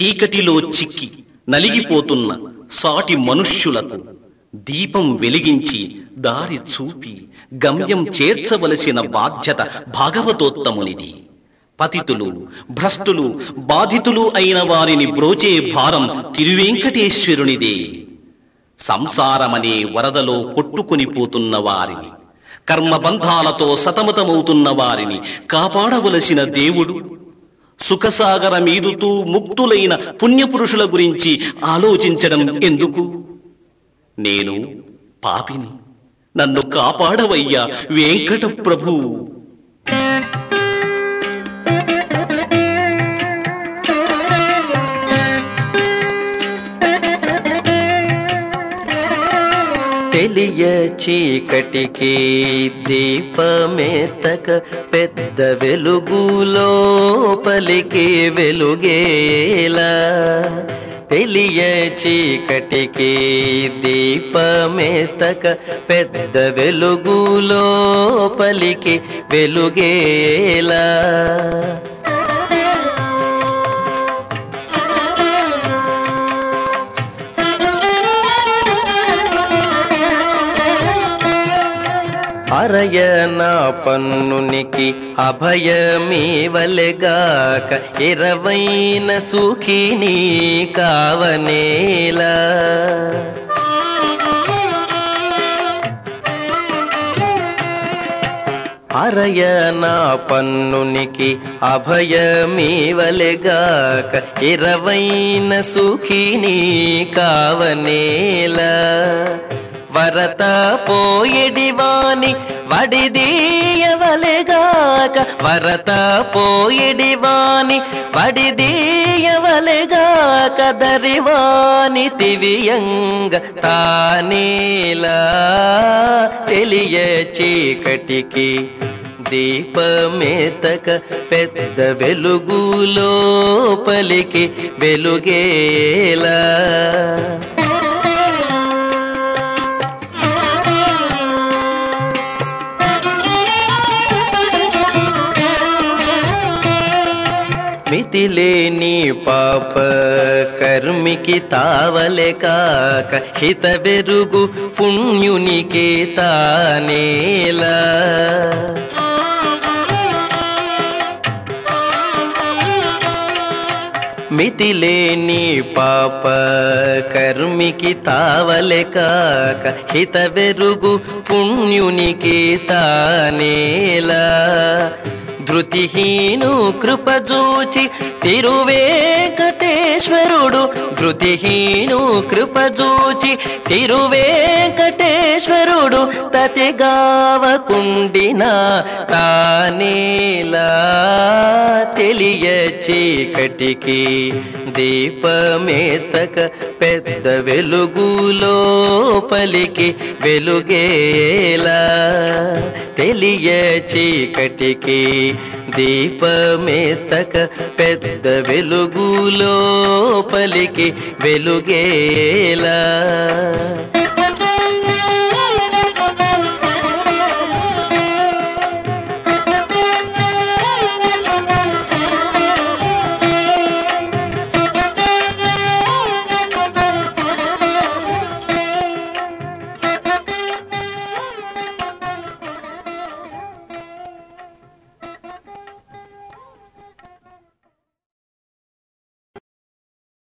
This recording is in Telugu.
చీకటిలో చిక్కి నలిగిపోతున్న సాటి మనుష్యులకు దీపం వెలిగించి దారి చూపి గమ్యం చేర్చవలసిన బాధ్యత భాగవతోత్తమునిది. పతితులు భ్రష్టులు బాధితులు అయిన వారిని బ్రోచే భారం తిరువెంకటేశ్వరునిదే. సంసారమనే వరదలో కొట్టుకుని పోతున్న వారిని కర్మబంధాలతో సతమతమవుతున్న వారిని కాపాడవలసిన దేవుడు సుఖసాగర మీదుతూ ముక్తులైన పుణ్యపురుషుల గురించి ఆలోచించడం ఎందుకు? నేను పాపిని. నన్ను కాపాడవయ్యా వెంకట ప్రభు తెలియ చీకటికి దీపమేతక పెద్ద వెలుగులో పలికి వెలుగేలా. తెలియ చీకటికి దీపమేతక పెద్ద వెలుగులో పలికి వెలుగేలా. హరయ నా పన్నునికి అభయమీవలెగాక ఇరవైన సుఖిని కావనేలా. నా పన్నునికి అభయమీవలెగాక ఇరవైన సుఖిని కావనేలా. వరత పోయడివాని వడిదీయవలెగాక. వరత పోయడివాని వడిదీయవలెగాక. దరివాని తివియంగ తానేలా తెలియ చీకటికి దీపమేతక పెద్ద వెలుగులో పలికి వెలుగేలా. ముక్తి లేని పాప కర్మికి తావలే కాక హిత వెరుగు పుణ్యునికి తానేలా మితిలేని పాప కర్మికి తావలే కాక హిత వెరుగు పుణ్యునికి తానే శృతిహీను కృపజూచి తిరువేక వెంకటేశ్వరుడు ధృతిహీను కృపజూచి తిరువేంకటేశ్వరుడు తతిగావకుండిన తానేలా తెలియ చీకటికి దీపమేతక పెద్ద వెలుగులో పలికి వెలుగేలా తెలియ చీకటికి దీపమేతక పెద్ద వెలుగులో పలికి వెలుగేలా.